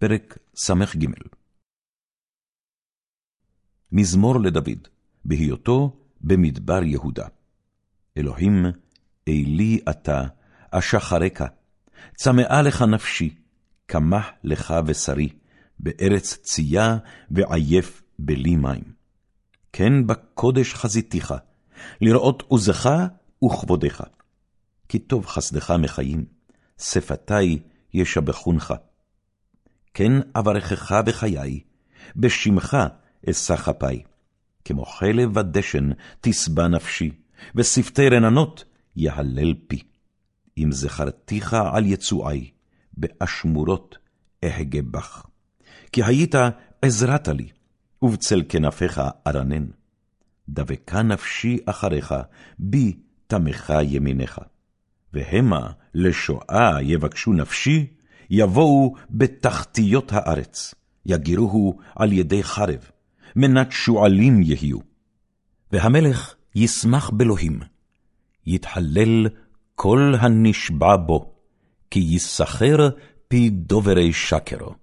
פרק ס"ג מזמור לדוד, בהיותו במדבר יהודה. אלוהים, אלי אתה, אשחרeka, צמאה לך נפשי, קמח לך בשרי, בארץ צייה ועייף בלי מים. כן בקודש חזיתיך, לראות עוזך וכבודך. כי טוב חסדך מחיים, שפתי ישבחונך. כן אברכך בחיי, בשמך אשא כפי. כמו חלב ודשן תשבע נפשי, ושפתי רננות יהלל פי. אם זכרתיך על יצואי, באשמורות אהגה בך. כי היית עזרת לי, ובצל כנפיך ארנן. דבקה נפשי אחריך, בי תמך ימיניך. והמה לשואה יבקשו נפשי, יבואו בתחתיות הארץ, יגירוהו על ידי חרב, מנת שועלים יהיו. והמלך ישמח באלוהים, יתהלל כל הנשבע בו, כי יסחר פי דוברי שקרו.